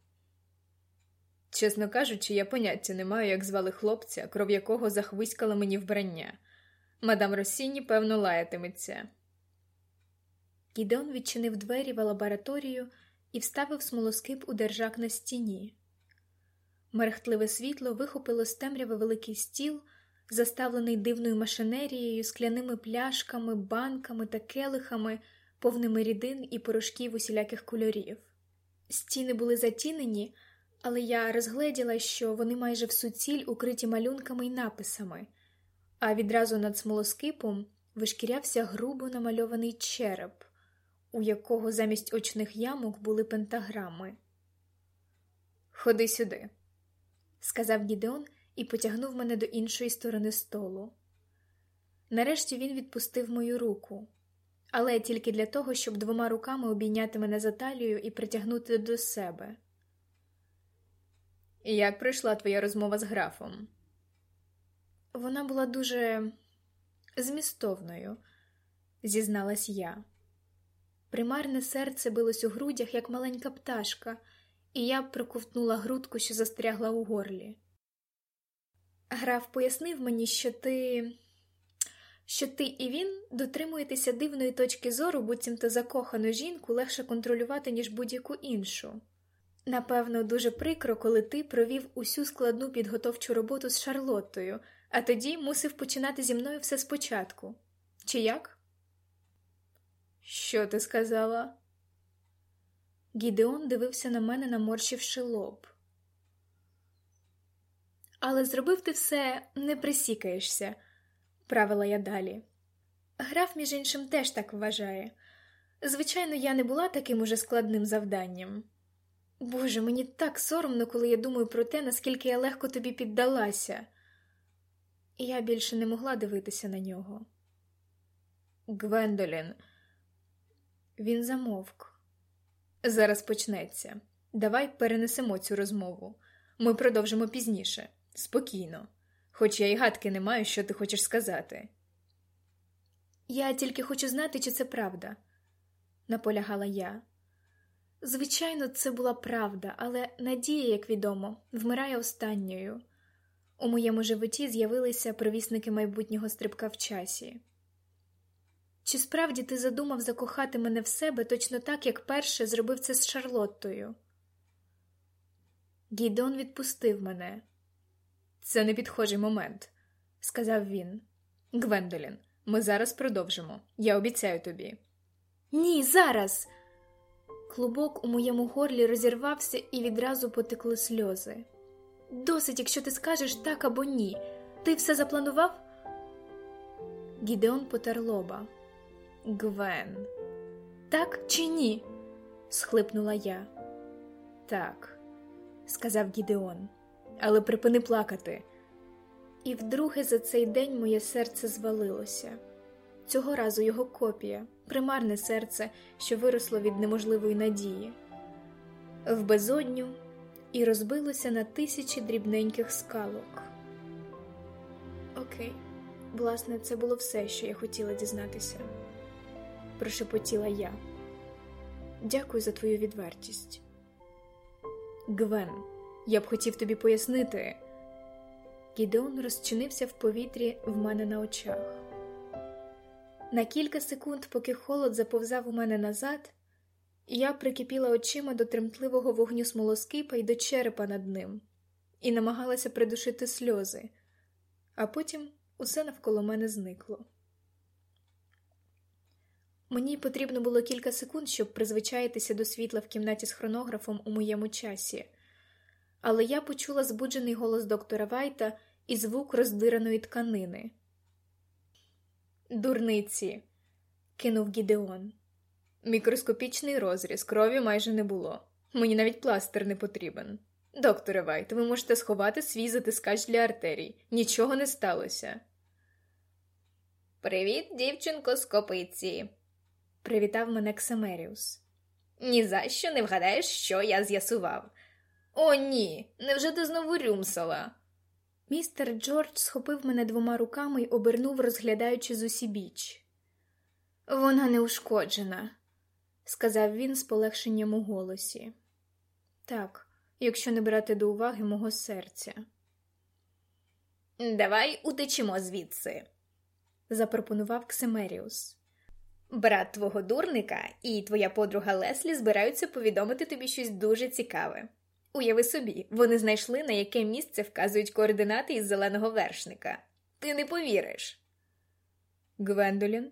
Чесно кажучи, я поняття не маю, як звали хлопця, кров якого захвиськала мені вбрання. Мадам Росіні, певно, лаятиметься. Гідеон відчинив двері в лабораторію і вставив смолоскип у держак на стіні. Мерехтливе світло вихопило з темряви великий стіл, заставлений дивною машинерією, скляними пляшками, банками та келихами, повними рідин і порошків усіляких кольорів. Стіни були затінені, але я розгледіла, що вони майже всуціль укриті малюнками й написами, а відразу над смолоскипом вишкірявся грубо намальований череп, у якого замість очних ямок були пентаграми. Ходи сюди, сказав Гідеон і потягнув мене до іншої сторони столу. Нарешті він відпустив мою руку, але тільки для того, щоб двома руками обійняти мене за талію і притягнути до себе. Як пройшла твоя розмова з графом? Вона була дуже змістовною, зізналась я. Примарне серце билось у грудях, як маленька пташка, і я проковтнула грудку, що застрягла у горлі. Граф пояснив мені, що ти що ти і він дотримуєтеся дивної точки зору, буцімто закохану жінку легше контролювати, ніж будь-яку іншу. Напевно, дуже прикро, коли ти провів усю складну підготовчу роботу з Шарлоттою, а тоді мусив починати зі мною все спочатку. Чи як? Що ти сказала? Гідеон дивився на мене, наморщивши лоб. Але зробив ти все, не присікаєшся, правила я далі. Граф, між іншим, теж так вважає. Звичайно, я не була таким уже складним завданням. Боже, мені так соромно, коли я думаю про те, наскільки я легко тобі піддалася. Я більше не могла дивитися на нього. Гвендолін, він замовк. Зараз почнеться. Давай перенесемо цю розмову. Ми продовжимо пізніше, спокійно, хоч я й гадки не маю, що ти хочеш сказати. Я тільки хочу знати, чи це правда, наполягала я. Звичайно, це була правда, але надія, як відомо, вмирає останньою. У моєму животі з'явилися провісники майбутнього стрибка в часі. Чи справді ти задумав закохати мене в себе точно так, як перше зробив це з Шарлоттою? Гідон відпустив мене. Це не підхожий момент, сказав він. Гвендолін, ми зараз продовжимо. Я обіцяю тобі. Ні, зараз. Клубок у моєму горлі розірвався і відразу потекли сльози. Досить, якщо ти скажеш так або ні. Ти все запланував? Гідеон потер лоба. Гвен, так чи ні? схлипнула я. Так, сказав Гідеон, але припини плакати. І вдруге за цей день моє серце звалилося. Цього разу його копія, примарне серце, що виросло від неможливої надії, в безодню і розбилося на тисячі дрібненьких скалок. Окей, власне, це було все, що я хотіла дізнатися прошепотіла я. Дякую за твою відвертість. Гвен, я б хотів тобі пояснити. Гідеон розчинився в повітрі в мене на очах. На кілька секунд, поки холод заповзав у мене назад, я прикипіла очима до тремтливого вогню смолоскипа і до черепа над ним, і намагалася придушити сльози, а потім усе навколо мене зникло. Мені потрібно було кілька секунд, щоб призвичаїтися до світла в кімнаті з хронографом у моєму часі, але я почула збуджений голос доктора Вайта і звук роздираної тканини. Дурниці, кинув Гідеон. Мікроскопічний розріз, крові майже не було. Мені навіть пластир не потрібен. Докторе Вайт, ви можете сховати свій затискач для артерій. Нічого не сталося. Привіт, дівчинко, з копиці. Привітав мене Ксемеріус. «Ні за що не вгадаєш, що я з'ясував. О, ні, невже ти знову рюмсала? Містер Джордж схопив мене двома руками й обернув, розглядаючи зусібіч. Вона не ушкоджена, сказав він з полегшенням у голосі. Так, якщо не брати до уваги мого серця. Давай утечемо звідси, запропонував Ксемеріус. Брат твого дурника і твоя подруга Леслі збираються повідомити тобі щось дуже цікаве. Уяви собі, вони знайшли, на яке місце вказують координати із зеленого вершника. Ти не повіриш. Гвендолін.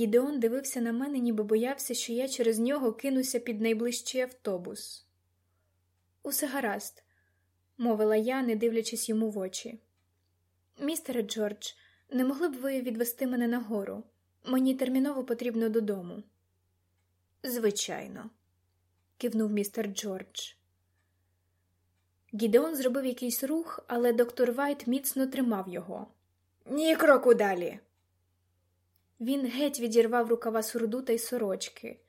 Гідеон дивився на мене, ніби боявся, що я через нього кинуся під найближчий автобус. Усе гаразд, мовила я, не дивлячись йому в очі. Містере Джордж, не могли б ви відвести мене нагору? Мені терміново потрібно додому. Звичайно, кивнув містер Джордж. Гідеон зробив якийсь рух, але доктор Вайт міцно тримав його. Ні кроку далі. Він геть відірвав рукава сурдута й сорочки.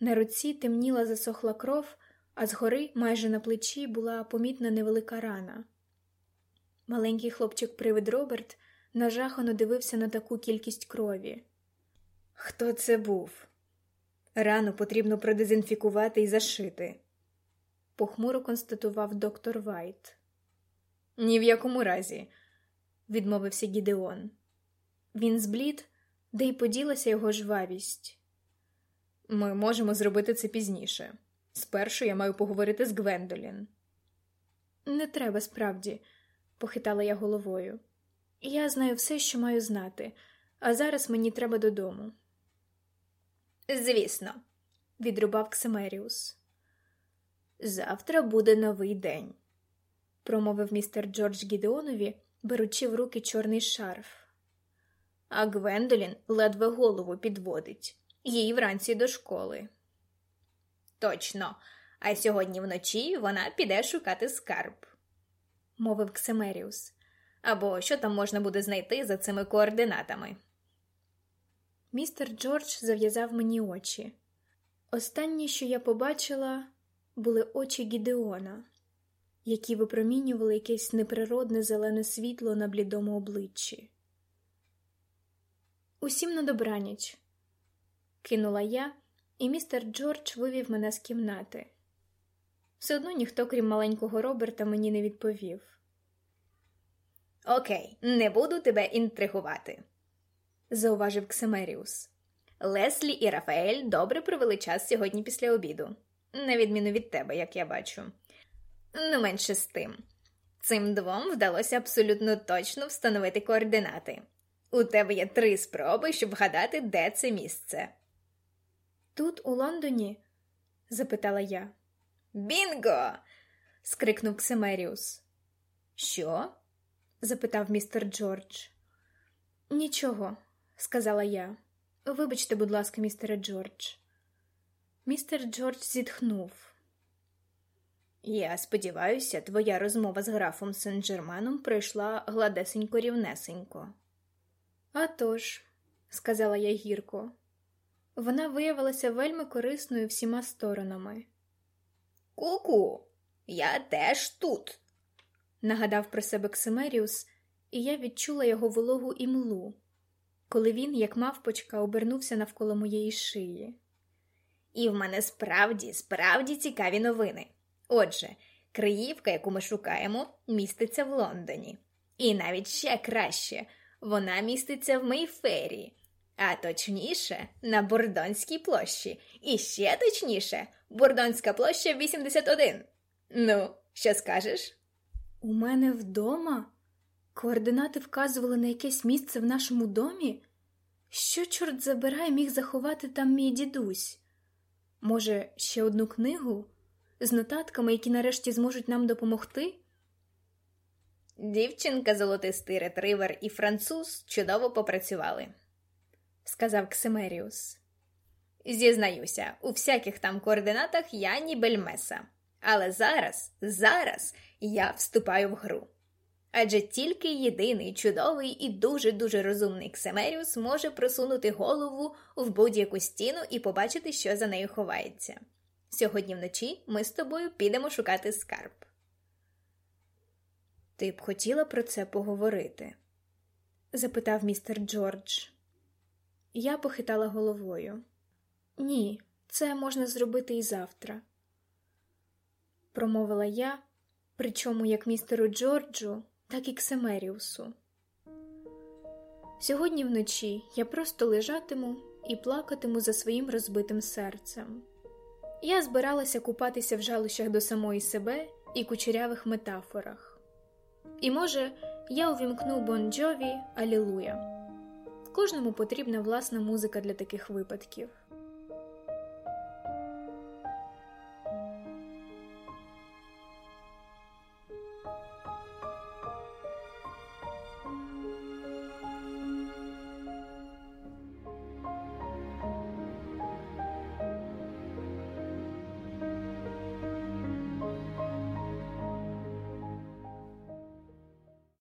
На руці темніла засохла кров, а згори, майже на плечі, була помітна невелика рана. Маленький хлопчик привид Роберт нажахано дивився на таку кількість крові. Хто це був? Рану потрібно продезінфікувати і зашити, похмуро констатував доктор Вайт. Ні в якому разі, відмовився Гідеон. Він зблід, де й поділася його жвавість. Ми можемо зробити це пізніше. Спершу я маю поговорити з Гвендолін. Не треба справді, похитала я головою. Я знаю все, що маю знати, а зараз мені треба додому. Звісно, відрубав Ксимеріус. Завтра буде новий день, промовив містер Джордж Гідеонові, беручи в руки чорний шарф. А Гвендолін ледве голову підводить, їй вранці до школи. Точно, а сьогодні вночі вона піде шукати скарб, мовив Ксимеріус. Або що там можна буде знайти за цими координатами. Містер Джордж зав'язав мені очі. Останнє, що я побачила, були очі Гідеона, які випромінювали якесь неприродне зелене світло на блідому обличчі. Усім на добраніч, кинула я, і містер Джордж вивів мене з кімнати. Все одно ніхто, крім маленького Роберта, мені не відповів. Окей, не буду тебе інтригувати, зауважив Ксемеріус. Леслі і Рафаель добре провели час сьогодні після обіду, на відміну від тебе, як я бачу. Ну, менше з тим. Цим двом вдалося абсолютно точно встановити координати. У тебе є три спроби, щоб вгадати, де це місце. Тут, у Лондоні? запитала я. Бінго! скрикнув Ксемеріус. Що? запитав містер Джордж. Нічого, сказала я. Вибачте, будь ласка, містере Джордж. Містер Джордж зітхнув. Я сподіваюся, твоя розмова з графом Сен-Джерманом пройшла гладесенько рівнесенько. «А тож», – сказала я гірко, вона виявилася вельми корисною всіма сторонами. Ку-ку, я теж тут, нагадав про себе Ксимеріус, і я відчула його вологу імлу, коли він, як мавпочка, обернувся навколо моєї шиї. І в мене справді, справді цікаві новини. Отже, Криївка, яку ми шукаємо, міститься в Лондоні. І навіть ще краще, вона міститься в Мейфері, а точніше, на Бордонській площі. І ще точніше, Бордонська площа 81. Ну, що скажеш? У мене вдома? Координати вказували на якесь місце в нашому домі? Що, чорт забирай, міг заховати там мій дідусь? Може, ще одну книгу з нотатками, які нарешті зможуть нам допомогти? Дівчинка, золотистий ретривер і француз чудово попрацювали, сказав Ксимеріус. Зізнаюся, у всяких там координатах я ні бельмеса. Але зараз, зараз я вступаю в гру. Адже тільки єдиний чудовий і дуже-дуже розумний Ксемеріус може просунути голову в будь-яку стіну і побачити, що за нею ховається. Сьогодні вночі ми з тобою підемо шукати скарб. Ти б хотіла про це поговорити? запитав містер Джордж. Я похитала головою. Ні, це можна зробити і завтра, промовила я, причому як містеру Джорджу, так і Ксемеріусу. Сьогодні вночі я просто лежатиму і плакатиму за своїм розбитим серцем. Я збиралася купатися в жалощах до самої себе і кучерявих метафорах. І, може, я увімкну Бон Джові Алілуя. Кожному потрібна власна музика для таких випадків.